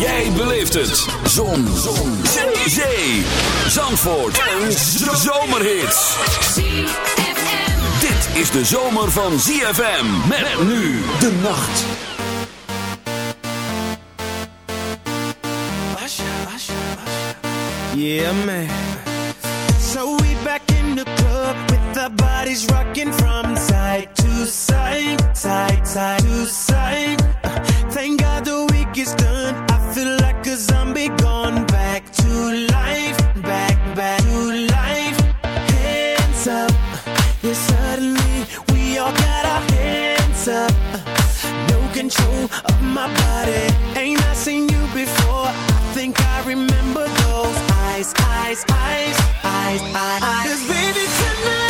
Jij beleeft het. Zon. Zon. Zee. Zee. Zandvoort. En zomerhits. Dit is de zomer van ZFM. Met, nu de nacht. Yeah, man. So we back in the club with the bodies rocking from side to side, side, side to side. Uh, thank God the week is done. remember those eyes, eyes, eyes, eyes, eyes. Cause baby, tonight.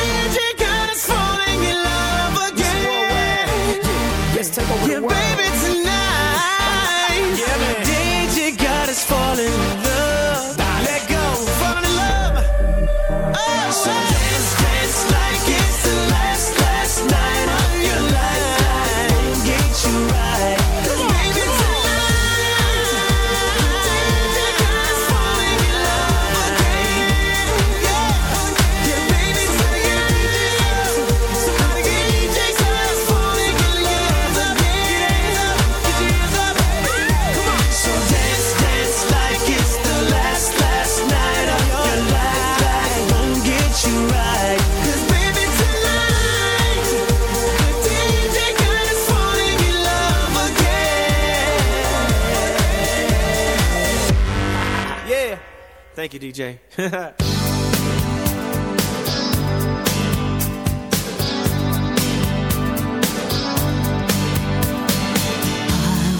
Thank you, DJ. I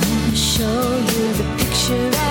wanna show you the picture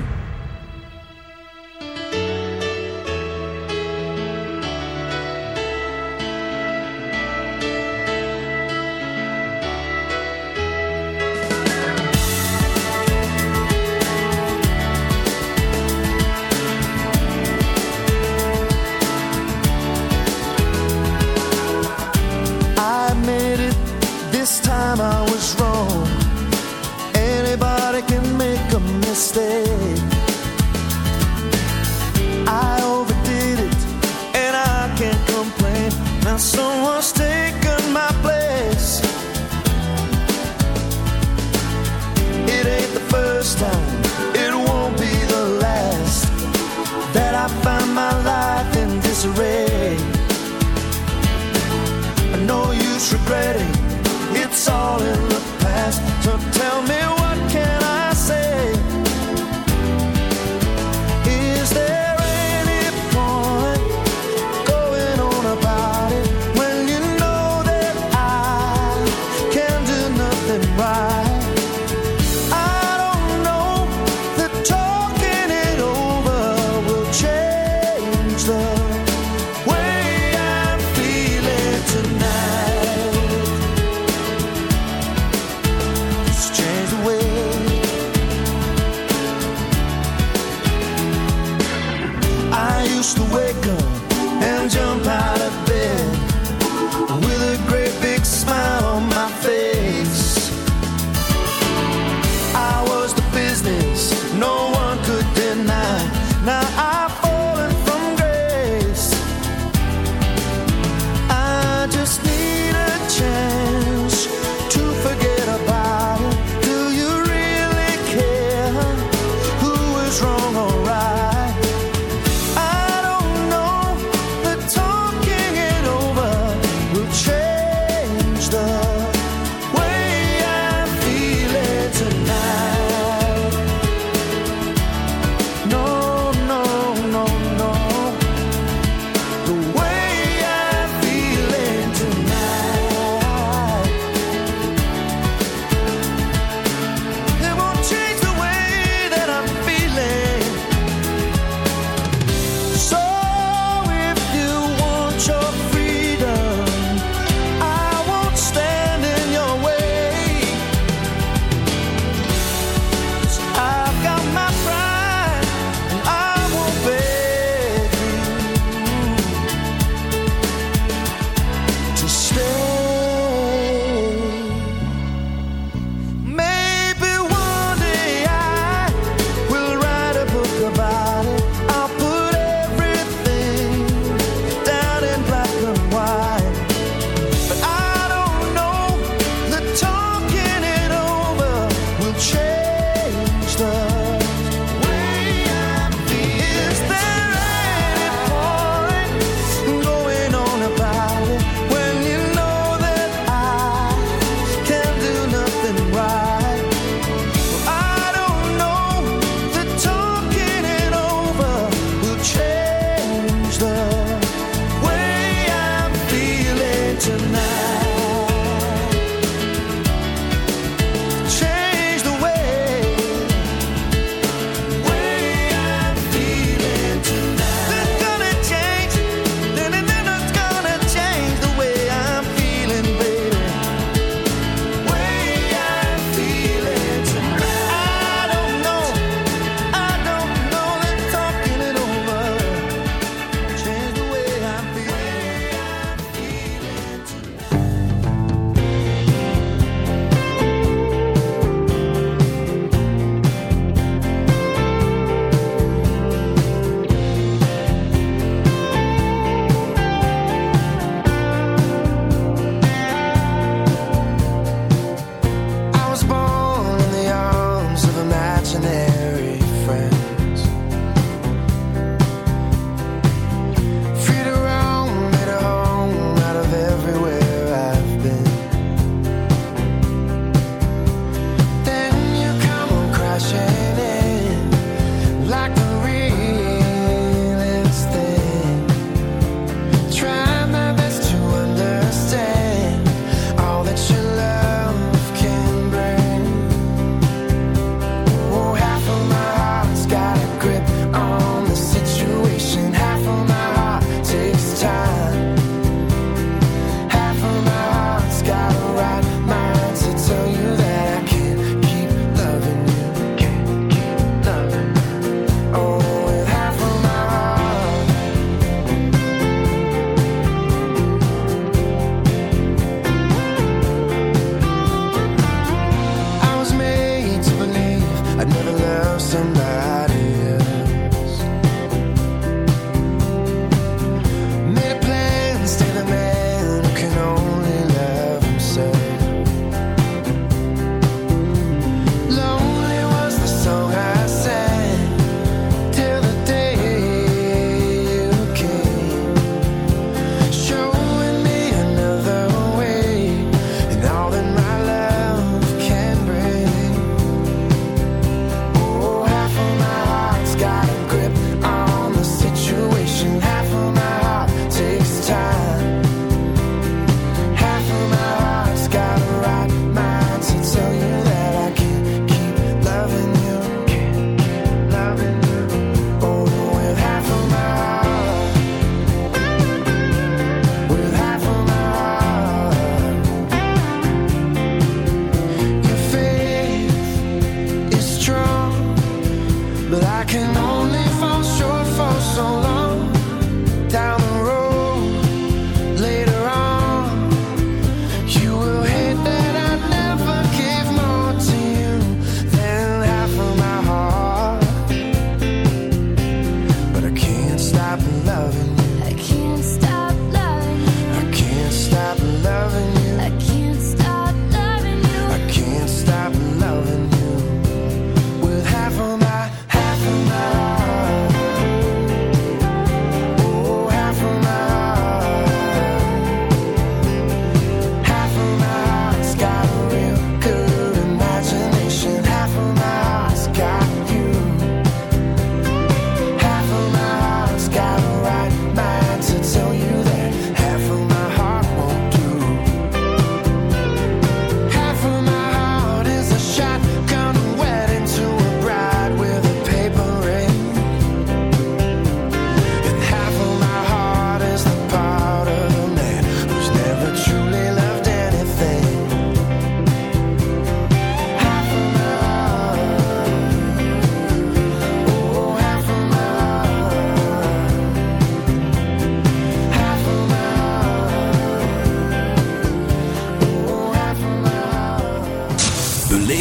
mistake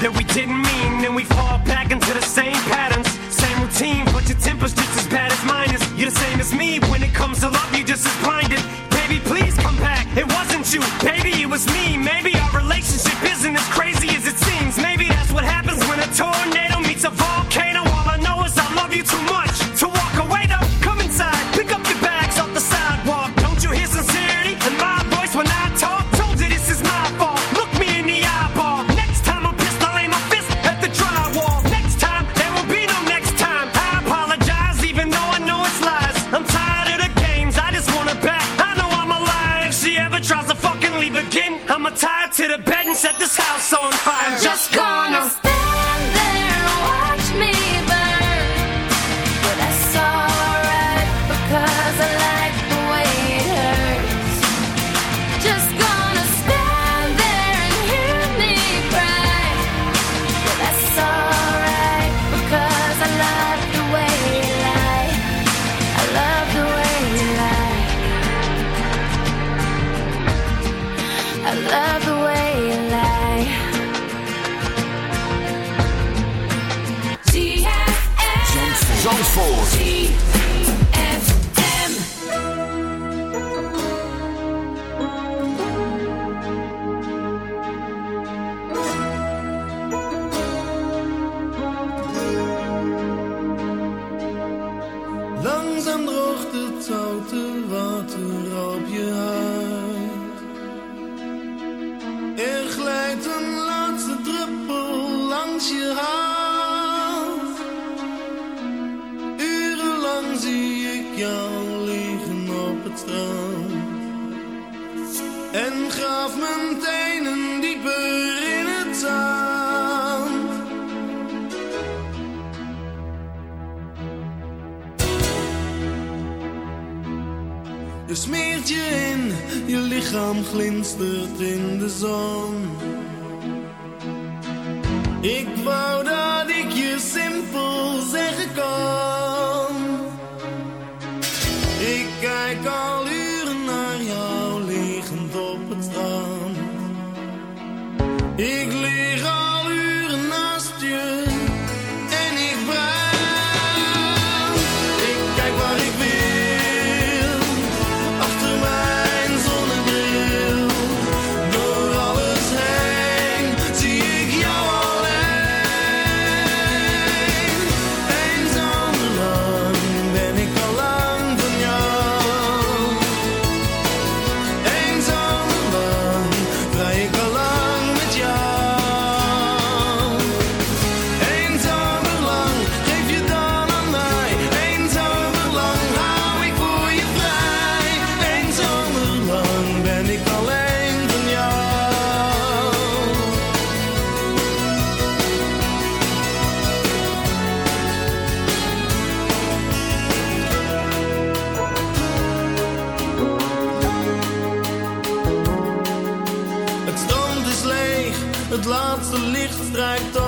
That we didn't mean, and we that in the zone. contacto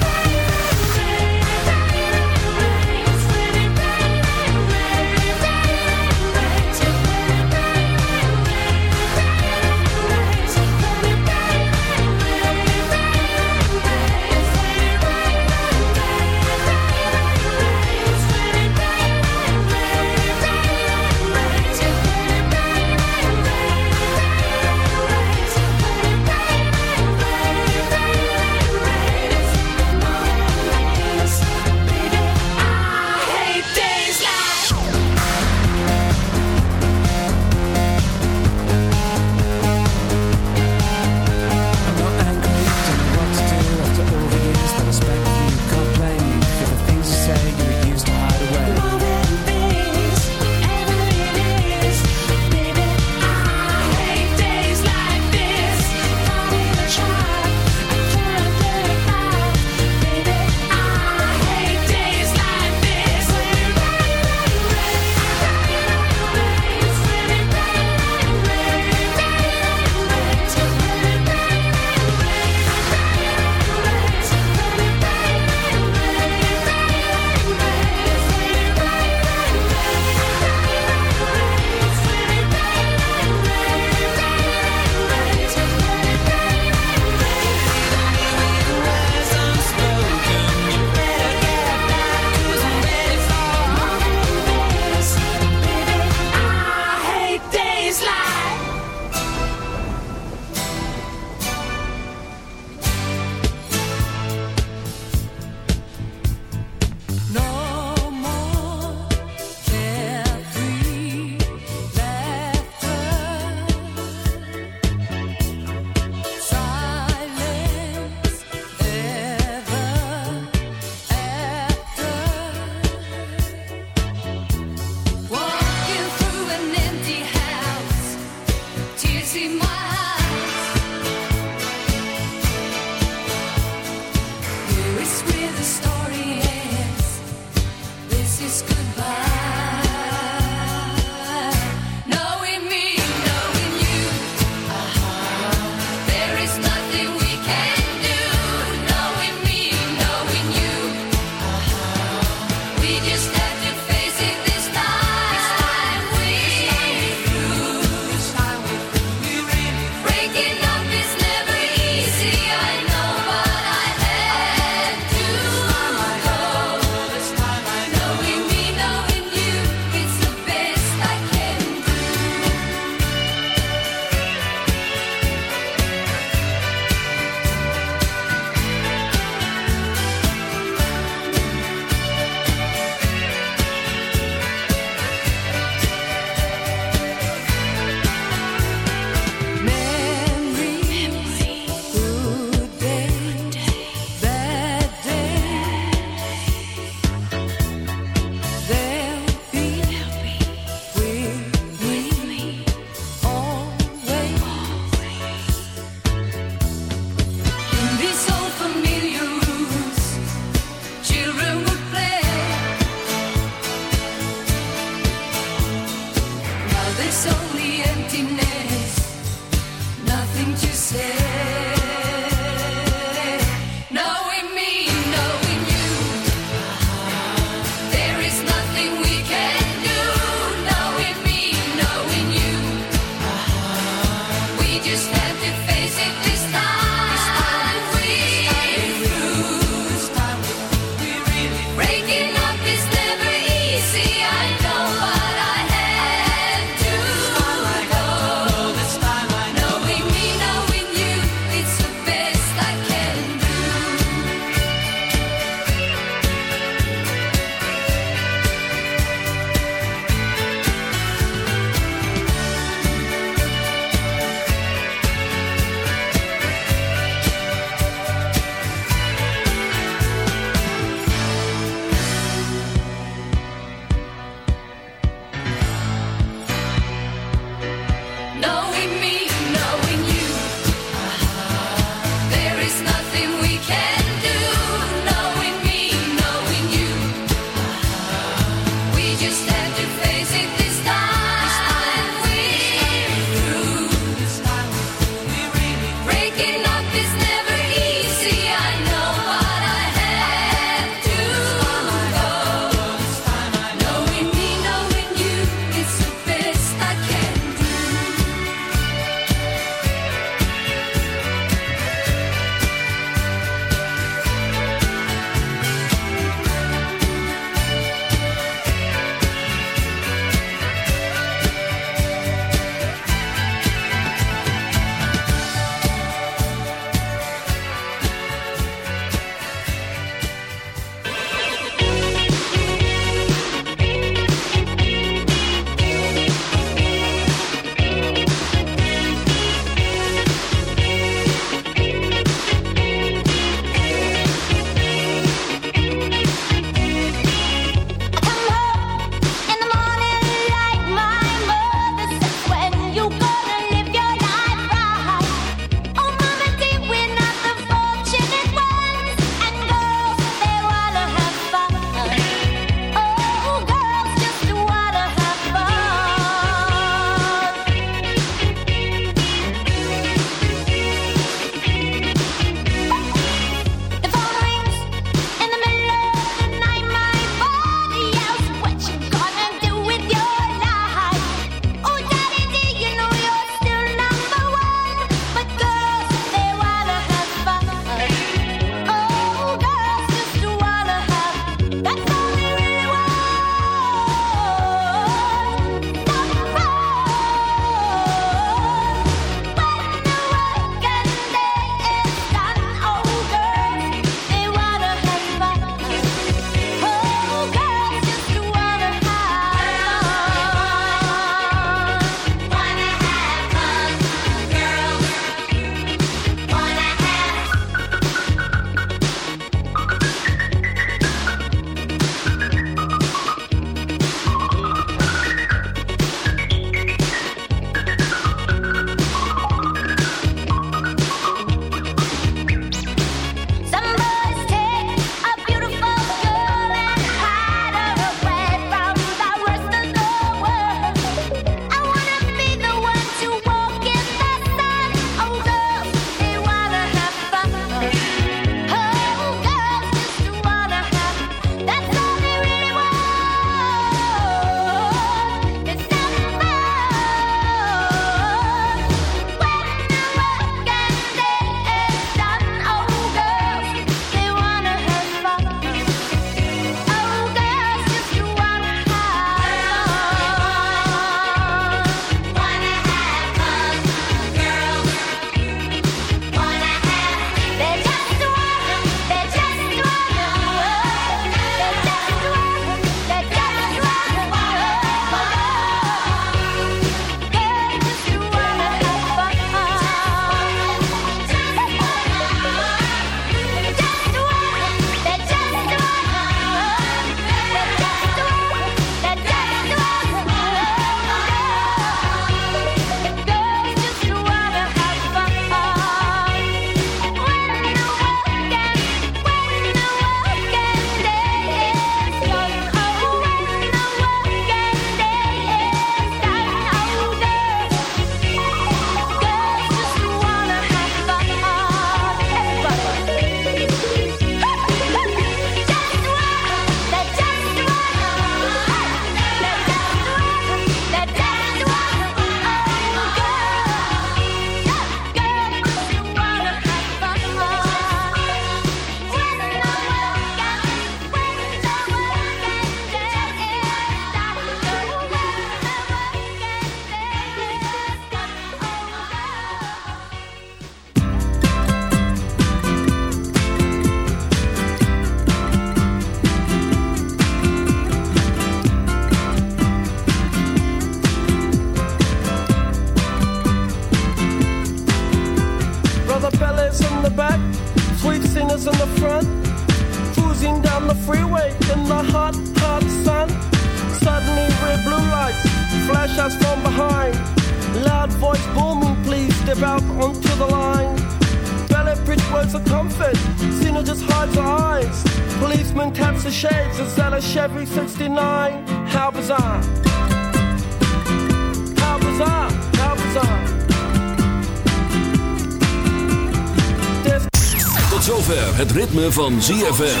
Ritme van ZFM.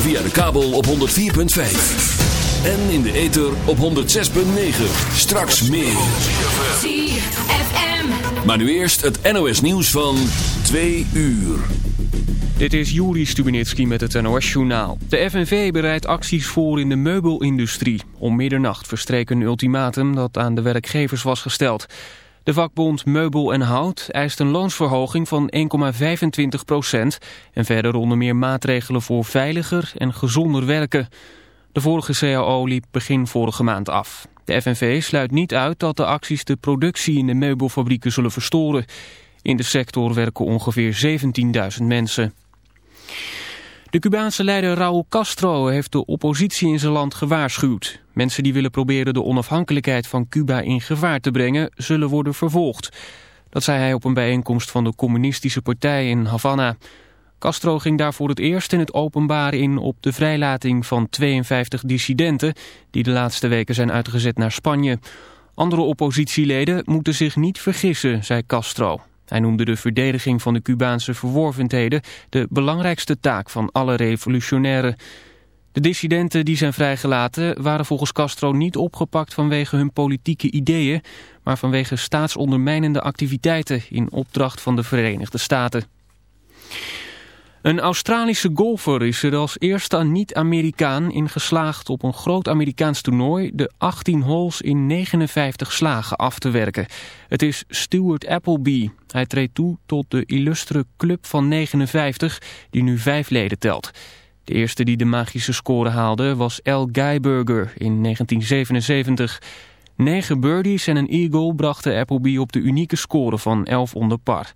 Via de kabel op 104.5. En in de ether op 106.9. Straks meer. ZFM. Maar nu eerst het NOS nieuws van 2 uur. Dit is Juri Stubenitski met het NOS-journaal. De FNV bereidt acties voor in de meubelindustrie. Om middernacht verstreek een ultimatum dat aan de werkgevers was gesteld. De vakbond Meubel en Hout eist een loonsverhoging van 1,25 procent... en verder onder meer maatregelen voor veiliger en gezonder werken. De vorige CAO liep begin vorige maand af. De FNV sluit niet uit dat de acties de productie in de meubelfabrieken zullen verstoren. In de sector werken ongeveer 17.000 mensen. De Cubaanse leider Raúl Castro heeft de oppositie in zijn land gewaarschuwd. Mensen die willen proberen de onafhankelijkheid van Cuba in gevaar te brengen, zullen worden vervolgd. Dat zei hij op een bijeenkomst van de communistische partij in Havana. Castro ging daar voor het eerst in het openbaar in op de vrijlating van 52 dissidenten... die de laatste weken zijn uitgezet naar Spanje. Andere oppositieleden moeten zich niet vergissen, zei Castro. Hij noemde de verdediging van de Cubaanse verworvenheden de belangrijkste taak van alle revolutionairen. De dissidenten die zijn vrijgelaten waren volgens Castro niet opgepakt vanwege hun politieke ideeën, maar vanwege staatsondermijnende activiteiten in opdracht van de Verenigde Staten. Een Australische golfer is er als eerste niet-Amerikaan in geslaagd op een groot Amerikaans toernooi de 18 holes in 59 slagen af te werken. Het is Stuart Appleby. Hij treedt toe tot de illustre club van 59 die nu vijf leden telt. De eerste die de magische score haalde was L. Guyberger in 1977. Negen birdies en een eagle brachten Appleby op de unieke score van 11 onder par.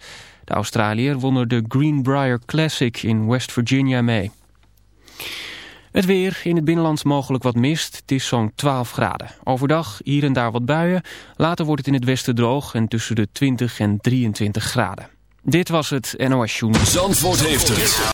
De Australiër won er de Greenbrier Classic in West Virginia mee. Het weer, in het binnenland mogelijk wat mist. Het is zo'n 12 graden. Overdag hier en daar wat buien. Later wordt het in het westen droog en tussen de 20 en 23 graden. Dit was het NOS Journal. Zandvoort heeft het.